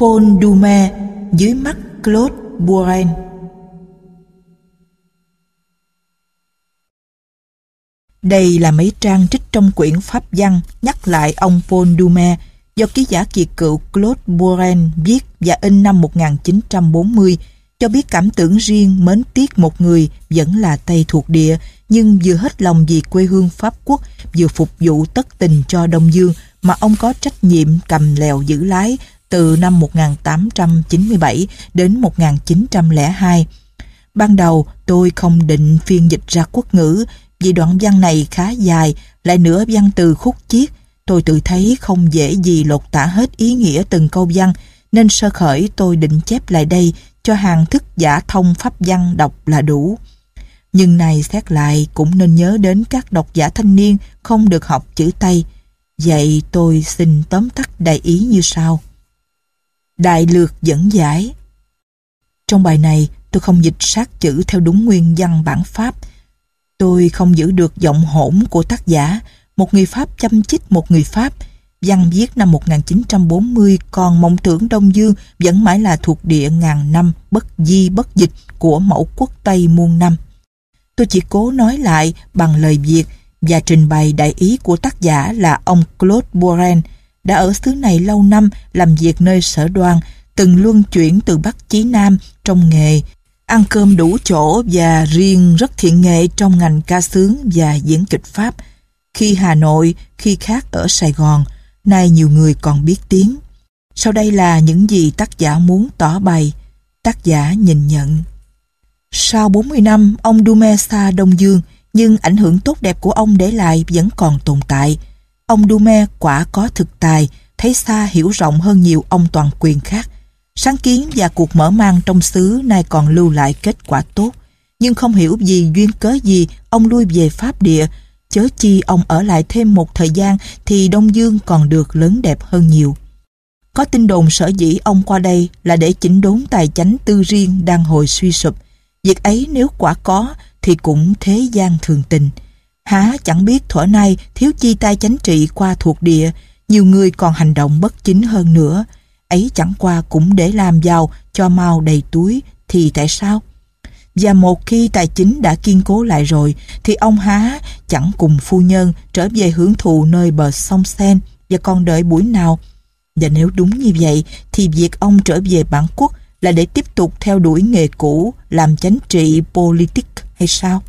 Paul Dume dưới mắt Claude Bourren Đây là mấy trang trích trong quyển Pháp văn nhắc lại ông Paul Dume do ký giả kiệt cựu Claude Bourren viết và in năm 1940 cho biết cảm tưởng riêng mến tiếc một người vẫn là Tây thuộc địa, nhưng vừa hết lòng vì quê hương Pháp quốc, vừa phục vụ tất tình cho Đông Dương mà ông có trách nhiệm cầm lèo giữ lái từ năm 1897 đến 1902. Ban đầu tôi không định phiên dịch ra quốc ngữ vì đoạn văn này khá dài, lại nữa văn từ khúc chiết. Tôi tự thấy không dễ gì lột tả hết ý nghĩa từng câu văn, nên sơ khởi tôi định chép lại đây cho hàng thức giả thông pháp văn đọc là đủ. Nhưng này xét lại cũng nên nhớ đến các độc giả thanh niên không được học chữ Tây. Vậy tôi xin tóm tắt đại ý như sau. Đại lược dẫn giải Trong bài này tôi không dịch sát chữ theo đúng nguyên văn bản Pháp. Tôi không giữ được giọng hỗn của tác giả, một người Pháp chăm chích một người Pháp. Văn viết năm 1940 còn mộng tưởng Đông Dương vẫn mãi là thuộc địa ngàn năm bất di bất dịch của mẫu quốc Tây muôn năm. Tôi chỉ cố nói lại bằng lời Việt và trình bày đại ý của tác giả là ông Claude Bourren đã ở xứ này lâu năm làm việc nơi sở đoan, từng luân chuyển từ Bắc chí Nam trong nghề, ăn cơm đủ chỗ và riêng rất thiện nghệ trong ngành ca sướng và diễn kịch Pháp. Khi Hà Nội, khi khác ở Sài Gòn, nay nhiều người còn biết tiếng. Sau đây là những gì tác giả muốn tỏ bày. Tác giả nhìn nhận. Sau 40 năm, ông Dumesa Đông Dương, nhưng ảnh hưởng tốt đẹp của ông để lại vẫn còn tồn tại. Ông Dume quả có thực tài, thấy xa hiểu rộng hơn nhiều ông toàn quyền khác. Sáng kiến và cuộc mở mang trong xứ nay còn lưu lại kết quả tốt. Nhưng không hiểu vì duyên cớ gì ông lui về Pháp địa, chớ chi ông ở lại thêm một thời gian thì Đông Dương còn được lớn đẹp hơn nhiều. Có tin đồn sở dĩ ông qua đây là để chỉnh đốn tài chánh tư riêng đang hồi suy sụp. Việc ấy nếu quả có thì cũng thế gian thường tình. Há chẳng biết thuở nay thiếu chi tay chánh trị qua thuộc địa, nhiều người còn hành động bất chính hơn nữa. Ấy chẳng qua cũng để làm giàu cho mau đầy túi, thì tại sao? Và một khi tài chính đã kiên cố lại rồi, thì ông Há chẳng cùng phu nhân trở về hưởng thụ nơi bờ sông Sen và còn đợi buổi nào. Và nếu đúng như vậy, thì việc ông trở về bản quốc là để tiếp tục theo đuổi nghề cũ làm chánh trị politic hay sao?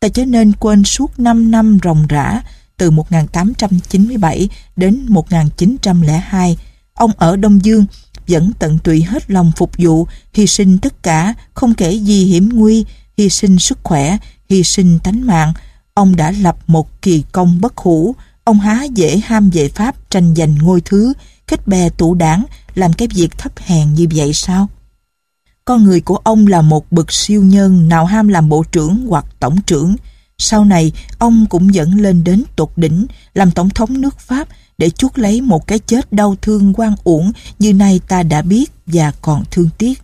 Ta chớ nên quên suốt 5 năm ròng rã, từ 1897 đến 1902 ông ở Đông Dương, vẫn tận tụy hết lòng phục vụ, hy sinh tất cả, không kể gì hiểm nguy, hy sinh sức khỏe, hy sinh tánh mạng. Ông đã lập một kỳ công bất hủ. Ông há dễ ham về Pháp, tranh giành ngôi thứ kết bè tụ đảng, làm cái việc thấp hèn như vậy sao? Con người của ông là một bậc siêu nhân nào ham làm bộ trưởng hoặc tổng trưởng. Sau này, ông cũng dẫn lên đến tột đỉnh làm tổng thống nước Pháp để chuốc lấy một cái chết đau thương quan uổng như nay ta đã biết và còn thương tiếc.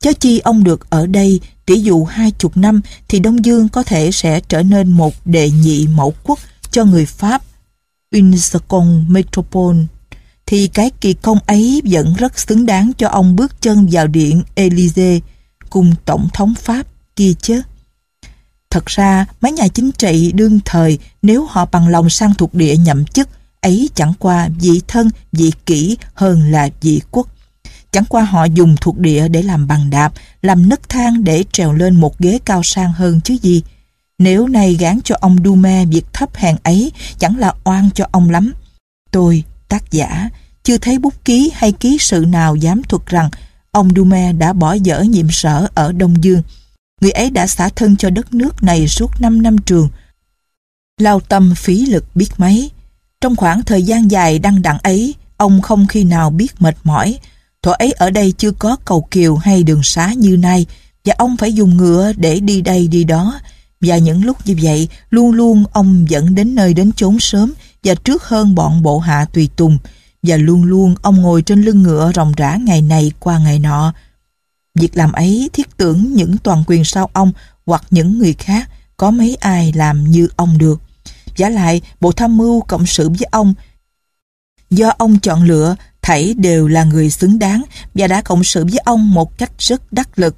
Chớ chi ông được ở đây, tỷ dụ hai chục năm thì Đông Dương có thể sẽ trở nên một đệ nhị mẫu quốc cho người Pháp. Une seconde métropole thì cái kỳ công ấy vẫn rất xứng đáng cho ông bước chân vào điện Élysée cùng Tổng thống Pháp kia chứ. Thật ra, mấy nhà chính trị đương thời nếu họ bằng lòng sang thuộc địa nhậm chức ấy chẳng qua vị thân, vị kỹ hơn là vị quốc. Chẳng qua họ dùng thuộc địa để làm bằng đạp, làm nấc thang để trèo lên một ghế cao sang hơn chứ gì. Nếu nay gán cho ông Dume việc thấp hèn ấy chẳng là oan cho ông lắm. Tôi, tác giả, chưa thấy bút ký hay ký sự nào dám thuật rằng ông Dume đã bỏ dở nhiệm sở ở Đông Dương. người ấy đã xả thân cho đất nước này suốt 5 năm trường. Lao tâm phí lực biết mấy. Trong khoảng thời gian dài đăng đặng ấy, ông không khi nào biết mệt mỏi. Thuở ấy ở đây chưa có cầu kiều hay đường xá như nay, và ông phải dùng ngựa để đi đây đi đó. Và những lúc như vậy, luôn luôn ông dẫn đến nơi đến chốn sớm và trước hơn bọn bộ hạ tùy tùng. Và luôn luôn ông ngồi trên lưng ngựa ròng rã ngày này qua ngày nọ. Việc làm ấy thiết tưởng những toàn quyền sau ông hoặc những người khác có mấy ai làm như ông được. Giả lại, Bộ Tham mưu cộng sự với ông do ông chọn lựa thảy đều là người xứng đáng và đã cộng sự với ông một cách rất đắc lực.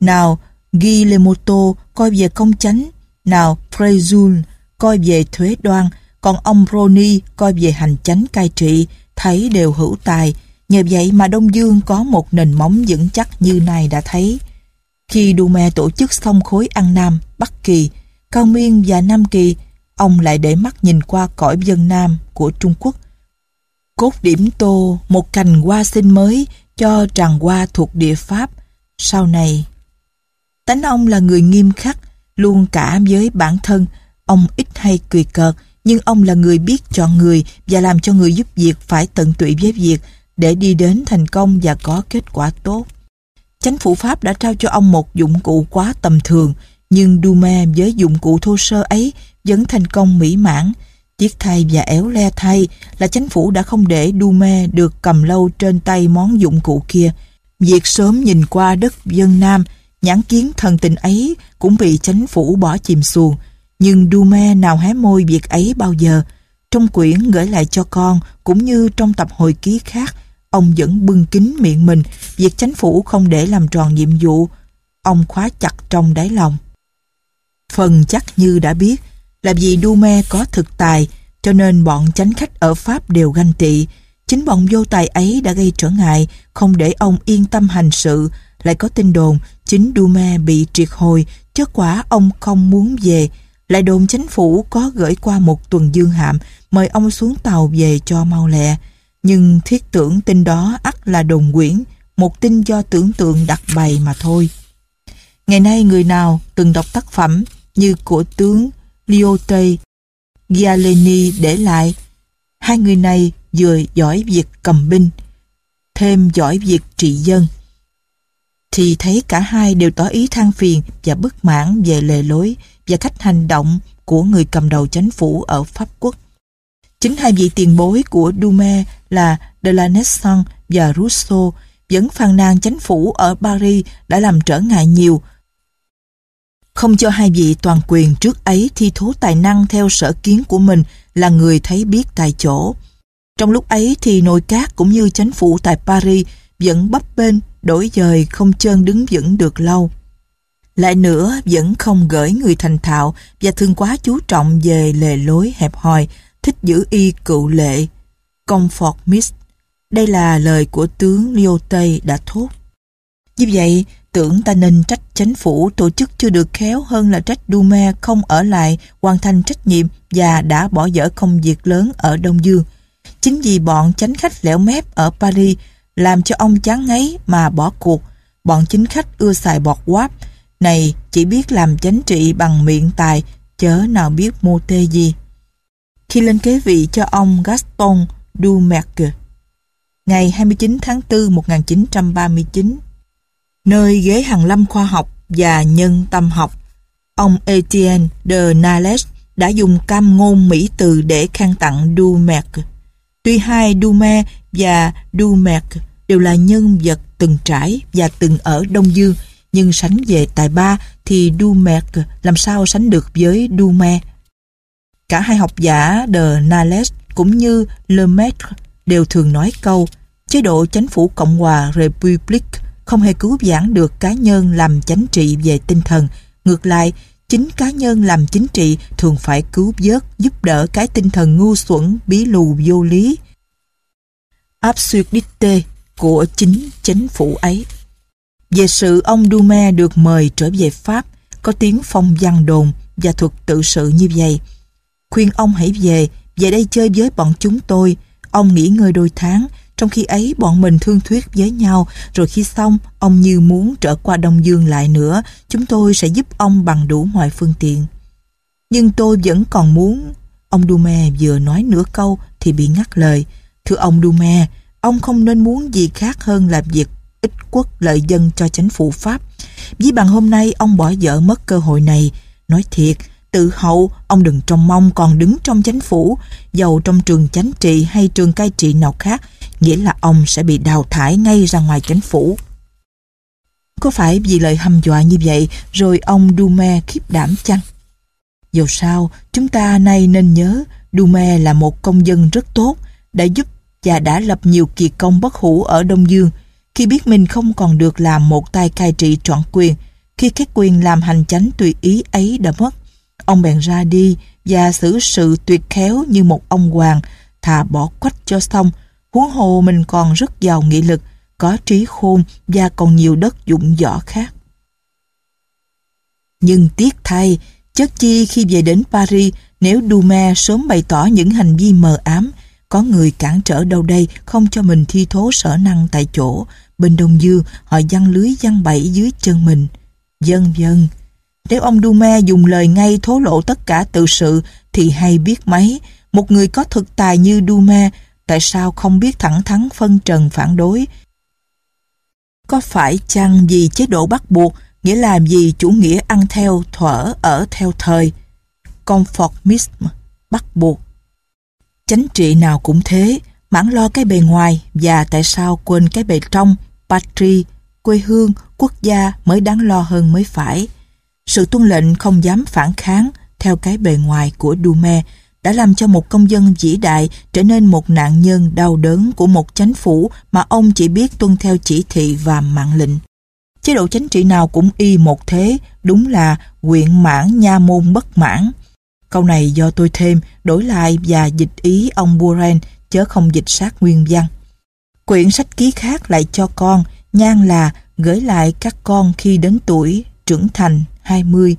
Nào, Guillemoto coi về công chánh, nào Frejul coi về thuế đoan, còn ông Roni coi về hành chánh cai trị, thấy đều hữu tài. Nhờ vậy mà Đông Dương có một nền móng vững chắc như này đã thấy. Khi Dume tổ chức xong khối An Nam, Bắc Kỳ, Cao Miên và Nam Kỳ, ông lại để mắt nhìn qua cõi dân Nam của Trung Quốc. Cốt điểm tô một cành hoa sinh mới cho tràng hoa thuộc địa Pháp. Sau này, tánh ông là người nghiêm khắc, luôn cả với bản thân. Ông ít hay cười cợt, nhưng ông là người biết chọn người và làm cho người giúp việc phải tận tụy với việc để đi đến thành công và có kết quả tốt. Chánh phủ Pháp đã trao cho ông một dụng cụ quá tầm thường, nhưng Dume với dụng cụ thô sơ ấy vẫn thành công mỹ mãn. Tiếc thay và éo le thay là chánh phủ đã không để Dume được cầm lâu trên tay món dụng cụ kia. Việc sớm nhìn qua đất dân Nam, nhãn kiến thần tình ấy cũng bị chánh phủ bỏ chìm xuồng. Nhưng Dume nào hé môi việc ấy bao giờ. Trong quyển gửi lại cho con, cũng như trong tập hồi ký khác, ông vẫn bưng kín miệng mình, việc chánh phủ không để làm tròn nhiệm vụ. Ông khóa chặt trong đáy lòng. Phần chắc như đã biết, là vì Dume có thực tài, cho nên bọn chánh khách ở Pháp đều ganh tị. Chính bọn vô tài ấy đã gây trở ngại, không để ông yên tâm hành sự. Lại có tin đồn, chính Dume bị triệt hồi, chứ quả ông không muốn về. Lại đồn chính phủ có gửi qua một tuần dương hạm, mời ông xuống tàu về cho mau lẹ. Nhưng thiết tưởng tin đó ắt là đồn quyển, một tin do tưởng tượng đặt bày mà thôi. Ngày nay người nào từng đọc tác phẩm như của tướng Lyote Gialeni để lại, hai người này vừa giỏi việc cầm binh, thêm giỏi việc trị dân, thì thấy cả hai đều tỏ ý than phiền và bất mãn về lề lối và cách hành động của người cầm đầu chánh phủ ở Pháp quốc. Chính hai vị tiền bối của Dume là de la Nesson và Rousseau vẫn phàn nàn chánh phủ ở Paris đã làm trở ngại nhiều không cho hai vị toàn quyền trước ấy thi thố tài năng theo sở kiến của mình là người thấy biết tại chỗ. Trong lúc ấy thì nội các cũng như chánh phủ tại Paris vẫn bấp bênh, đổi dời không chân đứng vững được lâu. Lại nữa vẫn không gửi người thành thạo và thường quá chú trọng về lề lối hẹp hòi, thích giữ y cựu lệ. Comfort Miss. Đây là lời của tướng Lyote đã thốt. Như vậy, Tưởng ta nên trách chính phủ tổ chức chưa được khéo hơn là trách Dume không ở lại hoàn thành trách nhiệm và đã bỏ dở công việc lớn ở Đông Dương. Chính vì bọn chánh khách lẻo mép ở Paris làm cho ông chán ngấy mà bỏ cuộc. Bọn chính khách ưa xài bọt quáp này chỉ biết làm chánh trị bằng miệng tài chớ nào biết mô tê gì. Khi lên kế vị cho ông Gaston Dumerc, ngày 29 tháng 4 1939 nơi ghế hàng lâm khoa học và nhân tâm học. Ông Etienne de Nales đã dùng cam ngôn Mỹ từ để khen tặng Dumerc. Tuy hai Dume và Dumerc đều là nhân vật từng trải và từng ở Đông Dương, nhưng sánh về tài ba thì Dumerc làm sao sánh được với Dume. Cả hai học giả de Nales cũng như Lemaitre đều thường nói câu chế độ chánh phủ Cộng hòa Republic không hề cứu vãn được cá nhân làm chánh trị về tinh thần. Ngược lại, chính cá nhân làm chính trị thường phải cứu vớt, giúp đỡ cái tinh thần ngu xuẩn, bí lù vô lý. Absurdite của chính chính phủ ấy. Về sự ông Dume được mời trở về Pháp, có tiếng phong văn đồn và thuật tự sự như vậy. Khuyên ông hãy về, về đây chơi với bọn chúng tôi. Ông nghỉ ngơi đôi tháng, trong khi ấy bọn mình thương thuyết với nhau, rồi khi xong, ông như muốn trở qua Đông Dương lại nữa, chúng tôi sẽ giúp ông bằng đủ mọi phương tiện. Nhưng tôi vẫn còn muốn... Ông Dume vừa nói nửa câu thì bị ngắt lời. Thưa ông Dume, ông không nên muốn gì khác hơn là việc ích quốc lợi dân cho chính phủ Pháp. Vì bằng hôm nay ông bỏ dở mất cơ hội này. Nói thiệt, tự hậu, ông đừng trông mong còn đứng trong chính phủ, giàu trong trường chánh trị hay trường cai trị nào khác, nghĩa là ông sẽ bị đào thải ngay ra ngoài chính phủ. Có phải vì lời hăm dọa như vậy rồi ông Dume khiếp đảm chăng? Dù sao, chúng ta nay nên nhớ Dume là một công dân rất tốt, đã giúp và đã lập nhiều kỳ công bất hủ ở Đông Dương. Khi biết mình không còn được làm một tay cai trị trọn quyền, khi cái quyền làm hành chánh tùy ý ấy đã mất, ông bèn ra đi và xử sự tuyệt khéo như một ông hoàng, thà bỏ quách cho xong, huống hồ mình còn rất giàu nghị lực, có trí khôn và còn nhiều đất dụng võ khác. Nhưng tiếc thay, chất chi khi về đến Paris, nếu Dume sớm bày tỏ những hành vi mờ ám, có người cản trở đâu đây không cho mình thi thố sở năng tại chỗ, bên Đông Dương họ giăng lưới giăng bẫy dưới chân mình. Dân dân, nếu ông Dume dùng lời ngay thố lộ tất cả tự sự thì hay biết mấy, một người có thực tài như Dume tại sao không biết thẳng thắn phân trần phản đối. Có phải chăng vì chế độ bắt buộc, nghĩa là vì chủ nghĩa ăn theo thuở ở theo thời, conformism, bắt buộc. Chánh trị nào cũng thế, mãn lo cái bề ngoài và tại sao quên cái bề trong, patri quê hương, quốc gia mới đáng lo hơn mới phải. Sự tuân lệnh không dám phản kháng theo cái bề ngoài của Dume đã làm cho một công dân vĩ đại trở nên một nạn nhân đau đớn của một chánh phủ mà ông chỉ biết tuân theo chỉ thị và mạng lệnh. Chế độ chính trị nào cũng y một thế, đúng là quyện mãn nha môn bất mãn. Câu này do tôi thêm, đổi lại và dịch ý ông Buren, chớ không dịch sát nguyên văn. Quyển sách ký khác lại cho con, nhan là gửi lại các con khi đến tuổi trưởng thành 20.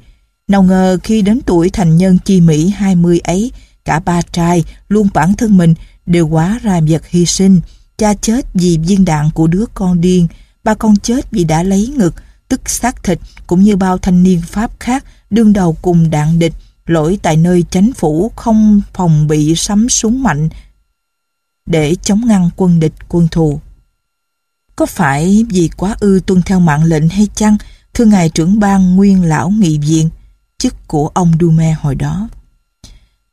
Nào ngờ khi đến tuổi thành nhân chi Mỹ 20 ấy, cả ba trai luôn bản thân mình đều quá ra vật hy sinh. Cha chết vì viên đạn của đứa con điên, ba con chết vì đã lấy ngực, tức xác thịt cũng như bao thanh niên Pháp khác đương đầu cùng đạn địch, lỗi tại nơi chánh phủ không phòng bị sắm súng mạnh để chống ngăn quân địch quân thù. Có phải vì quá ư tuân theo mạng lệnh hay chăng, thưa ngài trưởng ban nguyên lão nghị viện, chức của ông Dume hồi đó?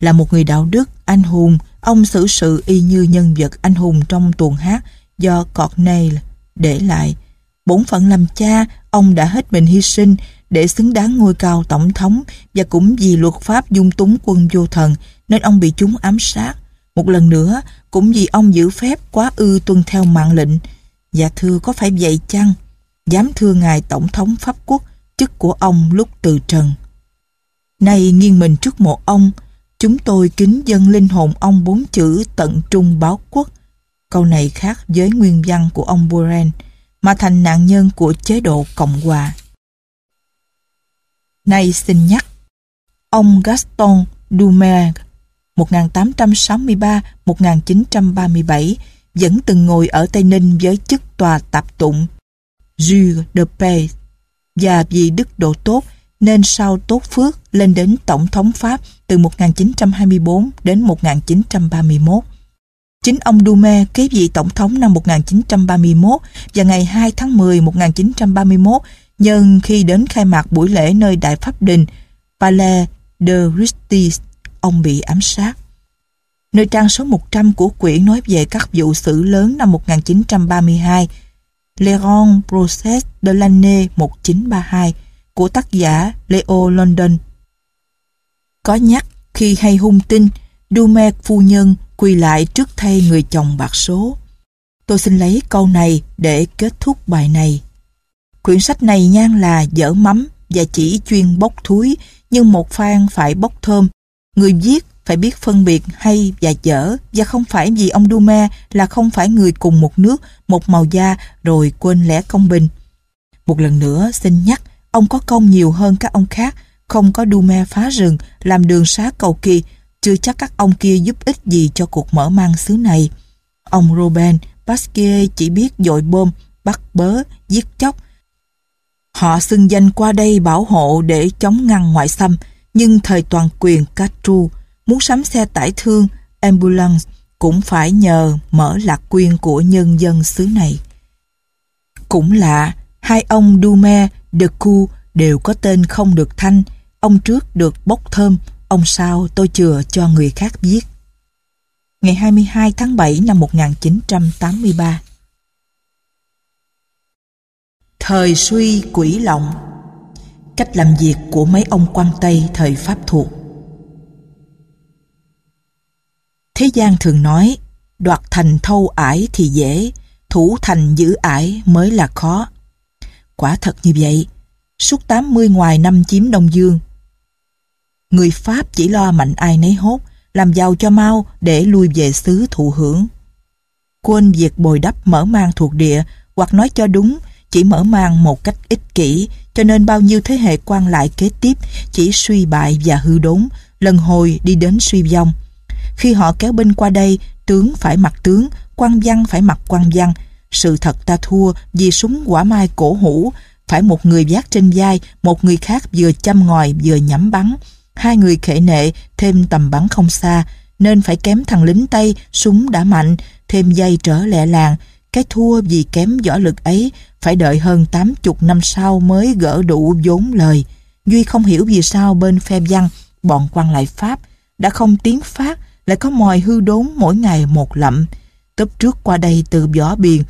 Là một người đạo đức, anh hùng, ông xử sự y như nhân vật anh hùng trong tuồng hát do Corneille để lại. Bổn phận làm cha, ông đã hết mình hy sinh để xứng đáng ngôi cao tổng thống và cũng vì luật pháp dung túng quân vô thần nên ông bị chúng ám sát. Một lần nữa, cũng vì ông giữ phép quá ư tuân theo mạng lệnh. Dạ thưa có phải vậy chăng? Dám thưa ngài tổng thống Pháp quốc, chức của ông lúc từ trần. Nay nghiêng mình trước mộ ông, chúng tôi kính dân linh hồn ông bốn chữ tận trung báo quốc. Câu này khác với nguyên văn của ông Buren, mà thành nạn nhân của chế độ Cộng hòa. Nay xin nhắc, ông Gaston Doumer 1863-1937 vẫn từng ngồi ở Tây Ninh với chức tòa tạp tụng Jules de Paix và vì đức độ tốt nên sau tốt phước lên đến Tổng thống Pháp từ 1924 đến 1931. Chính ông Dume kế vị Tổng thống năm 1931 và ngày 2 tháng 10 1931 nhân khi đến khai mạc buổi lễ nơi Đại Pháp Đình Palais de Justice, ông bị ám sát. Nơi trang số 100 của quyển nói về các vụ xử lớn năm 1932 Le Grand Procès de l'année 1932 của tác giả Leo London. Có nhắc khi hay hung tin, Dume phu nhân quỳ lại trước thay người chồng bạc số. Tôi xin lấy câu này để kết thúc bài này. Quyển sách này nhan là dở mắm và chỉ chuyên bốc thúi, nhưng một phan phải bốc thơm. Người viết phải biết phân biệt hay và dở và không phải vì ông Dume là không phải người cùng một nước, một màu da rồi quên lẽ công bình. Một lần nữa xin nhắc, ông có công nhiều hơn các ông khác, không có Dume phá rừng, làm đường xá cầu kỳ, chưa chắc các ông kia giúp ích gì cho cuộc mở mang xứ này. Ông Robin Pasquier chỉ biết dội bom, bắt bớ, giết chóc. Họ xưng danh qua đây bảo hộ để chống ngăn ngoại xâm, nhưng thời toàn quyền Castro muốn sắm xe tải thương, ambulance cũng phải nhờ mở lạc quyên của nhân dân xứ này. Cũng lạ, hai ông Dume, Decoux đều có tên không được thanh, ông trước được bốc thơm, ông sau tôi chừa cho người khác viết. Ngày 22 tháng 7 năm 1983 Thời suy quỷ lộng Cách làm việc của mấy ông quan Tây thời Pháp thuộc Thế gian thường nói đoạt thành thâu ải thì dễ, thủ thành giữ ải mới là khó. Quả thật như vậy, suốt 80 ngoài năm chiếm Đông Dương. Người Pháp chỉ lo mạnh ai nấy hốt, làm giàu cho mau để lui về xứ thụ hưởng. Quên việc bồi đắp mở mang thuộc địa hoặc nói cho đúng chỉ mở mang một cách ích kỷ cho nên bao nhiêu thế hệ quan lại kế tiếp chỉ suy bại và hư đốn lần hồi đi đến suy vong. Khi họ kéo binh qua đây tướng phải mặc tướng, quan văn phải mặc quan văn. Sự thật ta thua vì súng quả mai cổ hủ phải một người vác trên vai, một người khác vừa chăm ngòi vừa nhắm bắn. Hai người khệ nệ thêm tầm bắn không xa, nên phải kém thằng lính Tây, súng đã mạnh, thêm dây trở lẹ làng. Cái thua vì kém võ lực ấy phải đợi hơn tám chục năm sau mới gỡ đủ vốn lời. Duy không hiểu vì sao bên phe văn, bọn quan lại Pháp đã không tiến phát, lại có mòi hư đốn mỗi ngày một lậm. Tấp trước qua đây từ võ biền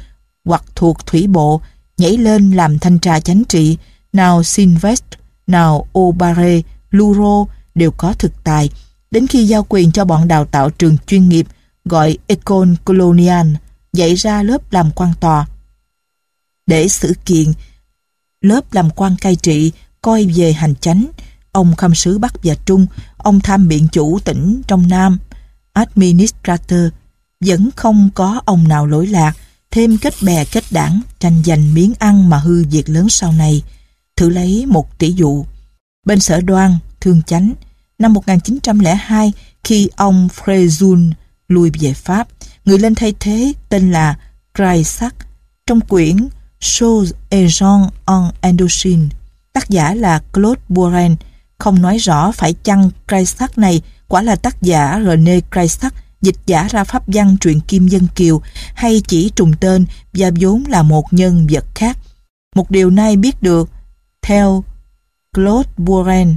hoặc thuộc thủy bộ, nhảy lên làm thanh tra chánh trị, nào Sinvest, nào Obare, Luro đều có thực tài, đến khi giao quyền cho bọn đào tạo trường chuyên nghiệp gọi econ Colonial dạy ra lớp làm quan tòa. Để xử kiện, lớp làm quan cai trị coi về hành chánh, ông khâm sứ Bắc và Trung, ông tham biện chủ tỉnh trong Nam, administrator, vẫn không có ông nào lỗi lạc, thêm kết bè kết đảng, tranh giành miếng ăn mà hư việc lớn sau này. Thử lấy một tỷ dụ. Bên sở đoan, thương chánh, năm 1902 khi ông Frejun lui về Pháp, người lên thay thế tên là Craisac trong quyển Shows et Jean en Indochine. Tác giả là Claude Bourren, không nói rõ phải chăng Craisac này quả là tác giả René Craisac dịch giả ra pháp văn truyện Kim Dân Kiều hay chỉ trùng tên và vốn là một nhân vật khác. Một điều nay biết được, theo Claude Bourren,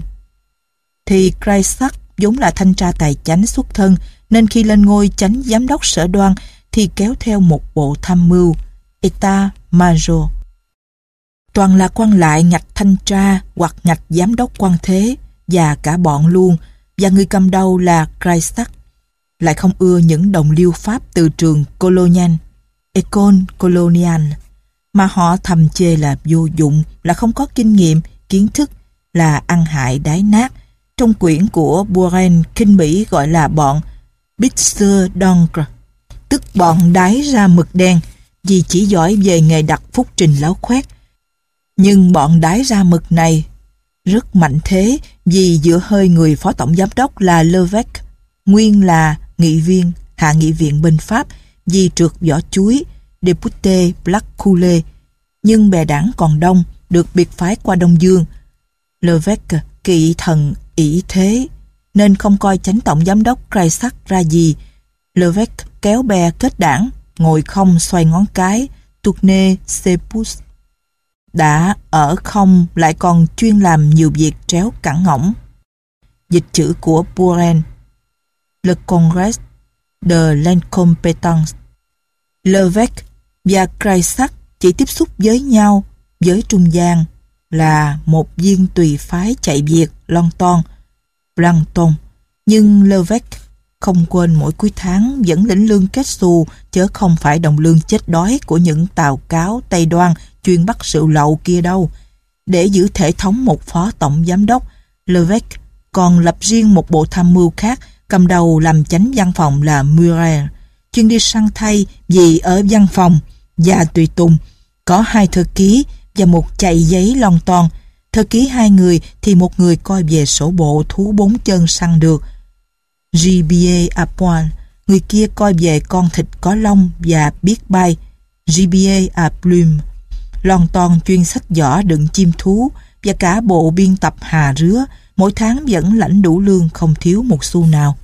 thì Craisac vốn là thanh tra tài chánh xuất thân nên khi lên ngôi chánh giám đốc sở đoan thì kéo theo một bộ tham mưu, Eta Major. Toàn là quan lại ngạch thanh tra hoặc ngạch giám đốc quan thế và cả bọn luôn và người cầm đầu là Craisac lại không ưa những đồng liêu Pháp từ trường Colonial, Ecole Colonial, mà họ thầm chê là vô dụng, là không có kinh nghiệm, kiến thức, là ăn hại đái nát. Trong quyển của Boren, Kinh Mỹ gọi là bọn Bitser Doncre, tức bọn đái ra mực đen, vì chỉ giỏi về nghề đặt phúc trình láo khoét. Nhưng bọn đái ra mực này rất mạnh thế vì giữa hơi người phó tổng giám đốc là Levesque, nguyên là nghị viên, hạ nghị viện bên Pháp, di trượt vỏ chuối Deputé Blackcoule nhưng bè đảng còn đông, được biệt phái qua Đông Dương. Levesque kỵ thần ỷ thế, nên không coi chánh tổng giám đốc Kreisak ra gì. Levesque kéo bè kết đảng, ngồi không xoay ngón cái tourne sepus đã ở không, lại còn chuyên làm nhiều việc tréo cẳng ngỗng. Dịch chữ của Buren Le Congrès de l'Incompétence. Levesque và Kreisach chỉ tiếp xúc với nhau với trung gian là một viên tùy phái chạy việc Longton, ton, Nhưng Levesque không quên mỗi cuối tháng vẫn lĩnh lương kết xù chớ không phải đồng lương chết đói của những tàu cáo Tây Đoan chuyên bắt rượu lậu kia đâu. Để giữ thể thống một phó tổng giám đốc, Levesque còn lập riêng một bộ tham mưu khác Cầm đầu làm chánh văn phòng là Murel, chuyên đi săn thay vì ở văn phòng và tùy tùng. Có hai thư ký và một chạy giấy lon ton. Thư ký hai người thì một người coi về sổ bộ thú bốn chân săn được. GBA Apoil à người kia coi về con thịt có lông và biết bay, GBA à plume, lon ton chuyên sách giỏ đựng chim thú và cả bộ biên tập hà rứa, mỗi tháng vẫn lãnh đủ lương không thiếu một xu nào.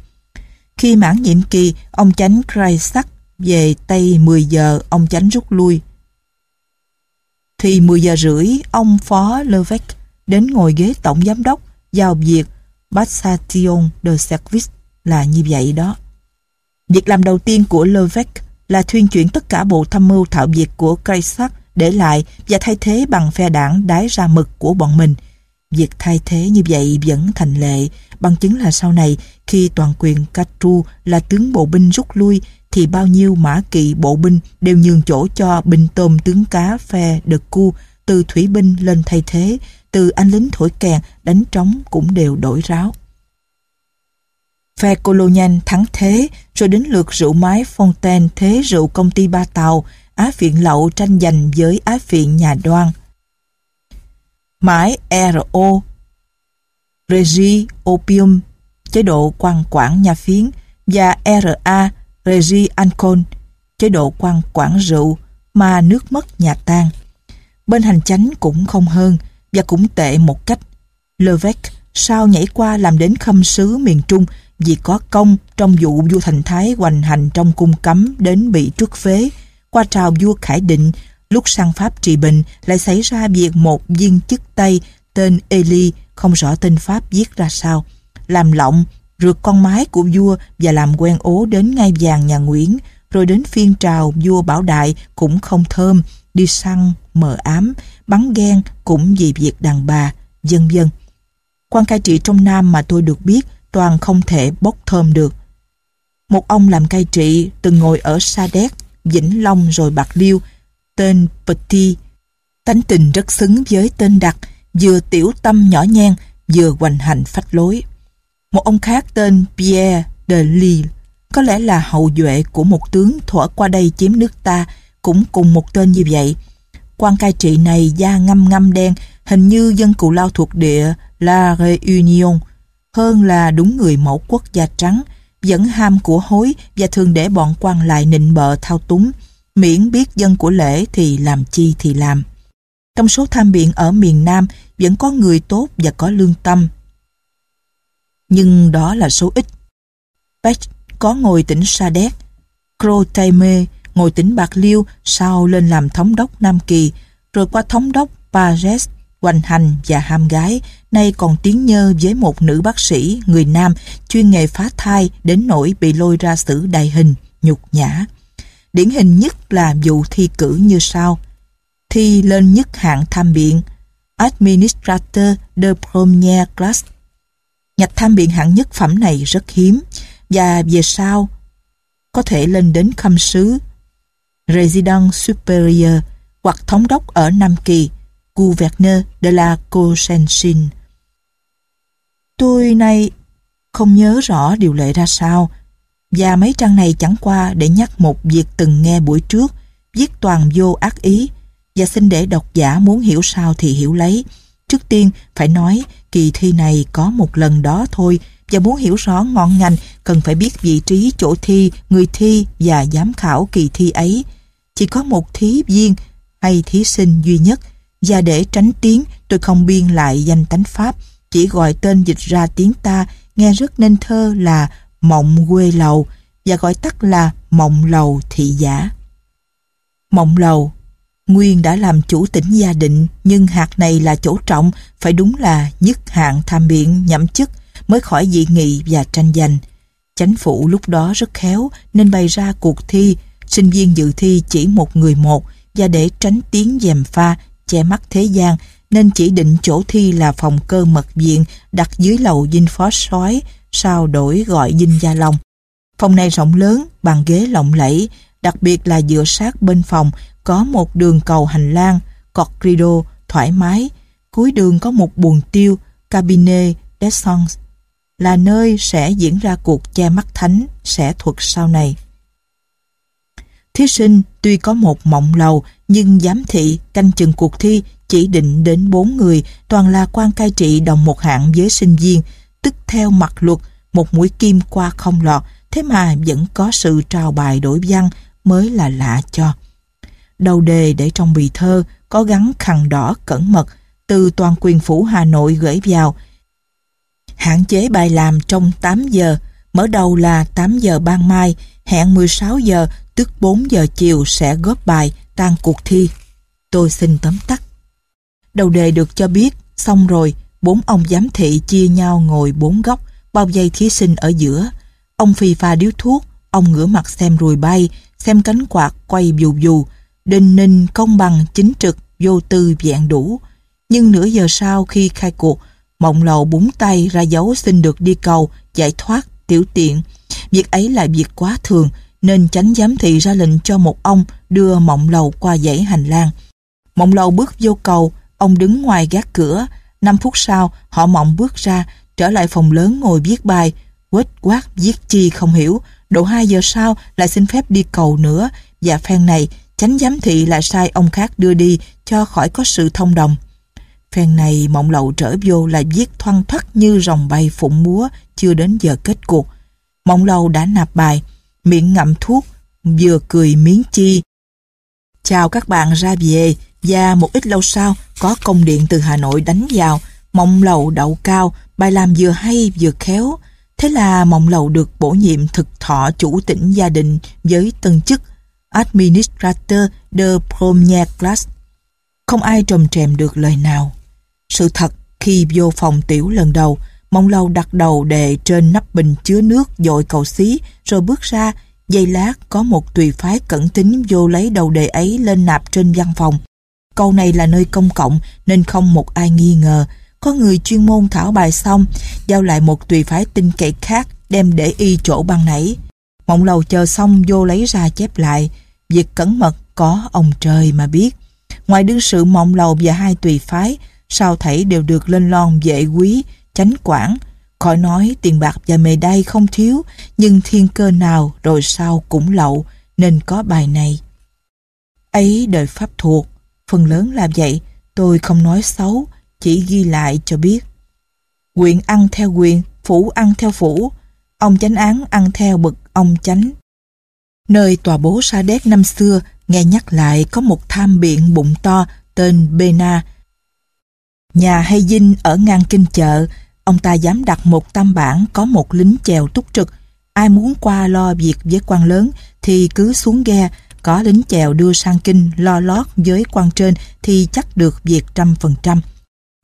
Khi mãn nhiệm kỳ, ông chánh Kreisach về Tây 10 giờ, ông chánh rút lui. Thì 10 giờ rưỡi, ông phó Levec đến ngồi ghế tổng giám đốc, giao việc Passation de Service là như vậy đó. Việc làm đầu tiên của Levec là thuyên chuyển tất cả bộ tham mưu thảo việc của Kreisach để lại và thay thế bằng phe đảng đái ra mực của bọn mình. Việc thay thế như vậy vẫn thành lệ, bằng chứng là sau này khi toàn quyền Katru là tướng bộ binh rút lui thì bao nhiêu mã kỵ bộ binh đều nhường chỗ cho binh tôm tướng cá phe đực cu từ thủy binh lên thay thế, từ anh lính thổi kèn đánh trống cũng đều đổi ráo. Phe Colonial thắng thế, rồi đến lượt rượu mái Fontaine thế rượu công ty Ba Tàu, Á Phiện Lậu tranh giành với Á Phiện nhà đoan. Mãi RO, Regi Opium, chế độ quan quản nhà phiến, và RA, Regi Ancon, chế độ quan quản rượu, mà nước mất nhà tan. Bên hành chánh cũng không hơn, và cũng tệ một cách. Levesque sao nhảy qua làm đến khâm sứ miền Trung vì có công trong vụ vua Thành Thái hoành hành trong cung cấm đến bị truất phế. Qua trào vua Khải Định, lúc sang Pháp trị bình lại xảy ra việc một viên chức Tây tên Eli không rõ tên Pháp viết ra sao. Làm lọng, rượt con mái của vua và làm quen ố đến ngai vàng nhà Nguyễn, rồi đến phiên trào vua Bảo Đại cũng không thơm, đi săn, mờ ám, bắn ghen cũng vì việc đàn bà, dân dân. Quan cai trị trong Nam mà tôi được biết toàn không thể bốc thơm được. Một ông làm cai trị từng ngồi ở Sa Đéc, Vĩnh Long rồi Bạc Liêu, tên Petit. Tánh tình rất xứng với tên đặt, vừa tiểu tâm nhỏ nhen, vừa hoành hành phách lối. Một ông khác tên Pierre de Lille, có lẽ là hậu duệ của một tướng thuở qua đây chiếm nước ta, cũng cùng một tên như vậy. quan cai trị này da ngâm ngâm đen, hình như dân cù lao thuộc địa La Réunion, hơn là đúng người mẫu quốc da trắng, vẫn ham của hối và thường để bọn quan lại nịnh bợ thao túng, miễn biết dân của lễ thì làm chi thì làm. Trong số tham biện ở miền Nam vẫn có người tốt và có lương tâm. Nhưng đó là số ít. Beck có ngồi tỉnh Sa Đéc, Crotaime ngồi tỉnh Bạc Liêu sau lên làm thống đốc Nam Kỳ, rồi qua thống đốc Paris hoành hành và ham gái, nay còn tiếng nhơ với một nữ bác sĩ, người Nam, chuyên nghề phá thai đến nỗi bị lôi ra xử đại hình, nhục nhã. Điển hình nhất là vụ thi cử như sau. Thi lên nhất hạng tham biện, (administrator de Première Classe. Nhạch tham biện hạng nhất phẩm này rất hiếm, và về sau có thể lên đến khâm sứ, Resident Superior hoặc thống đốc ở Nam Kỳ, Gouverneur de la Cochinchine. Tôi nay không nhớ rõ điều lệ ra sao, và mấy trang này chẳng qua để nhắc một việc từng nghe buổi trước, viết toàn vô ác ý, và xin để độc giả muốn hiểu sao thì hiểu lấy. Trước tiên phải nói kỳ thi này có một lần đó thôi, và muốn hiểu rõ ngọn ngành cần phải biết vị trí chỗ thi, người thi và giám khảo kỳ thi ấy. Chỉ có một thí viên hay thí sinh duy nhất và để tránh tiếng tôi không biên lại danh tánh Pháp chỉ gọi tên dịch ra tiếng ta nghe rất nên thơ là Mộng quê lầu, và gọi tắt là Mộng lầu thị giả. Mộng lầu, Nguyên đã làm chủ tỉnh gia định, nhưng hạt này là chỗ trọng, phải đúng là nhất hạng tham biện nhậm chức mới khỏi dị nghị và tranh giành. Chánh phủ lúc đó rất khéo, nên bày ra cuộc thi, sinh viên dự thi chỉ một người một, và để tránh tiếng dèm pha, che mắt thế gian, nên chỉ định chỗ thi là phòng cơ mật viện đặt dưới lầu dinh phó sói sau đổi gọi dinh gia long. Phòng này rộng lớn, bàn ghế lộng lẫy, đặc biệt là dựa sát bên phòng có một đường cầu hành lang, cọt rido, thoải mái. Cuối đường có một buồng tiêu, cabinet d'essence, là nơi sẽ diễn ra cuộc che mắt thánh sẽ thuật sau này. Thí sinh tuy có một mộng lầu nhưng giám thị canh chừng cuộc thi chỉ định đến bốn người toàn là quan cai trị đồng một hạng với sinh viên tức theo mặt luật một mũi kim qua không lọt thế mà vẫn có sự trao bài đổi văn mới là lạ cho. Đầu đề để trong bì thơ có gắn khăn đỏ cẩn mật từ toàn quyền phủ Hà Nội gửi vào. Hạn chế bài làm trong 8 giờ, mở đầu là 8 giờ ban mai, hẹn 16 giờ tức 4 giờ chiều sẽ góp bài tan cuộc thi. Tôi xin tóm tắt. Đầu đề được cho biết, xong rồi, bốn ông giám thị chia nhau ngồi bốn góc, bao dây thí sinh ở giữa. Ông phi pha điếu thuốc, ông ngửa mặt xem ruồi bay, xem cánh quạt quay dù dù, đinh ninh công bằng chính trực, vô tư vẹn đủ. Nhưng nửa giờ sau khi khai cuộc, mộng lầu búng tay ra dấu xin được đi cầu, giải thoát, tiểu tiện. Việc ấy là việc quá thường, nên chánh giám thị ra lệnh cho một ông đưa mộng lầu qua dãy hành lang. Mộng lầu bước vô cầu, ông đứng ngoài gác cửa. 5 phút sau, họ mộng bước ra, trở lại phòng lớn ngồi viết bài, quết quát viết chi không hiểu. Độ 2 giờ sau lại xin phép đi cầu nữa, và phen này chánh giám thị lại sai ông khác đưa đi cho khỏi có sự thông đồng. Phen này mộng lậu trở vô là viết thoăn thoắt như rồng bay phụng múa chưa đến giờ kết cuộc. Mộng lầu đã nạp bài, miệng ngậm thuốc, vừa cười miếng chi. Chào các bạn ra về, và một ít lâu sau có công điện từ Hà Nội đánh vào, mộng lầu đậu cao, bài làm vừa hay vừa khéo. Thế là mộng lầu được bổ nhiệm thực thọ chủ tỉnh gia đình với tân chức Administrator de Premier Class. Không ai trồm trèm được lời nào. Sự thật, khi vô phòng tiểu lần đầu, mộng lầu đặt đầu đề trên nắp bình chứa nước dội cầu xí, rồi bước ra, giây lát có một tùy phái cẩn tính vô lấy đầu đề ấy lên nạp trên văn phòng. Câu này là nơi công cộng nên không một ai nghi ngờ. Có người chuyên môn thảo bài xong, giao lại một tùy phái tinh cậy khác đem để y chỗ băng nãy Mộng lầu chờ xong vô lấy ra chép lại. Việc cẩn mật có ông trời mà biết. Ngoài đương sự mộng lầu và hai tùy phái, sao thảy đều được lên lon vệ quý, chánh quản. Khỏi nói tiền bạc và mề đay không thiếu, nhưng thiên cơ nào rồi sao cũng lậu, nên có bài này. Ấy đời pháp thuộc, phần lớn là vậy, tôi không nói xấu, chỉ ghi lại cho biết. quyện ăn theo quyền, phủ ăn theo phủ, ông chánh án ăn theo bậc ông chánh. Nơi tòa bố Sa Đéc năm xưa, nghe nhắc lại có một tham biện bụng to tên Bena. Nhà hay dinh ở ngang kinh chợ, ông ta dám đặt một tam bản có một lính chèo túc trực. Ai muốn qua lo việc với quan lớn thì cứ xuống ghe, có lính chèo đưa sang kinh lo lót với quan trên thì chắc được việc trăm phần trăm.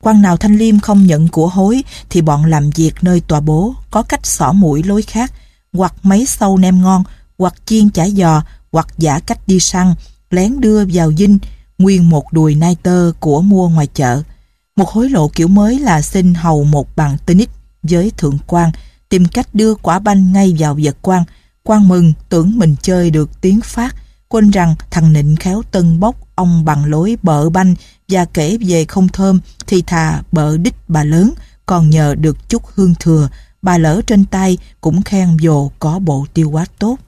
Quan nào thanh liêm không nhận của hối thì bọn làm việc nơi tòa bố có cách xỏ mũi lối khác, hoặc mấy sâu nem ngon, hoặc chiên chả giò, hoặc giả cách đi săn, lén đưa vào dinh, nguyên một đùi nai tơ của mua ngoài chợ. Một hối lộ kiểu mới là xin hầu một bằng tennis với thượng quan, tìm cách đưa quả banh ngay vào vật quan. Quan mừng tưởng mình chơi được tiếng phát, quên rằng thằng nịnh khéo tân bốc ông bằng lối bợ banh và kể về không thơm thì thà bợ đích bà lớn, còn nhờ được chút hương thừa, bà lỡ trên tay cũng khen dồ có bộ tiêu hóa tốt.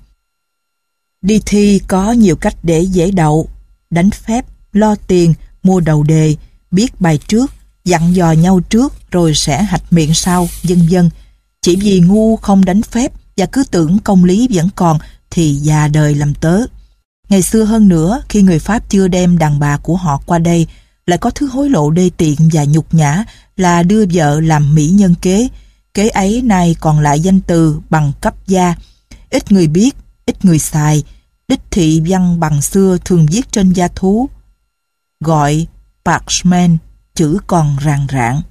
Đi thi có nhiều cách để dễ đậu, đánh phép, lo tiền, mua đầu đề, biết bài trước, dặn dò nhau trước rồi sẽ hạch miệng sau, dân dân. Chỉ vì ngu không đánh phép và cứ tưởng công lý vẫn còn thì già đời làm tớ. Ngày xưa hơn nữa, khi người Pháp chưa đem đàn bà của họ qua đây, lại có thứ hối lộ đê tiện và nhục nhã là đưa vợ làm mỹ nhân kế. Kế ấy nay còn lại danh từ bằng cấp gia. Ít người biết, ít người xài. Đích thị văn bằng xưa thường viết trên da thú. Gọi parchment, chữ còn ràng rạng.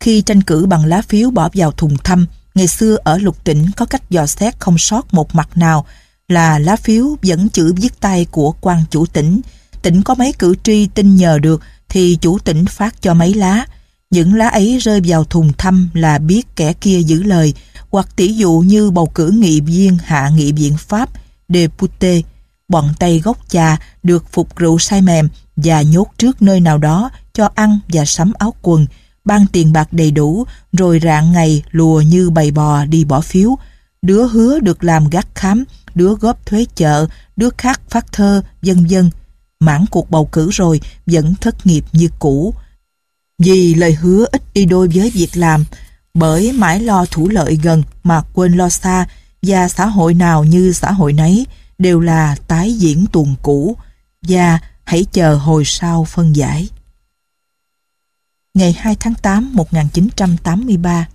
Khi tranh cử bằng lá phiếu bỏ vào thùng thăm, ngày xưa ở lục tỉnh có cách dò xét không sót một mặt nào là lá phiếu dẫn chữ viết tay của quan chủ tỉnh. Tỉnh có mấy cử tri tin nhờ được thì chủ tỉnh phát cho mấy lá. Những lá ấy rơi vào thùng thăm là biết kẻ kia giữ lời, hoặc tỷ dụ như bầu cử nghị viên hạ nghị viện Pháp, deputé, bọn Tây gốc trà được phục rượu say mềm và nhốt trước nơi nào đó cho ăn và sắm áo quần, ban tiền bạc đầy đủ, rồi rạng ngày lùa như bầy bò đi bỏ phiếu. Đứa hứa được làm gác khám, đứa góp thuế chợ, đứa khác phát thơ, dân dân. Mãn cuộc bầu cử rồi, vẫn thất nghiệp như cũ. Vì lời hứa ít đi đôi với việc làm, bởi mãi lo thủ lợi gần mà quên lo xa, và xã hội nào như xã hội nấy đều là tái diễn tuồng cũ và hãy chờ hồi sau phân giải. Ngày 2 tháng 8 1983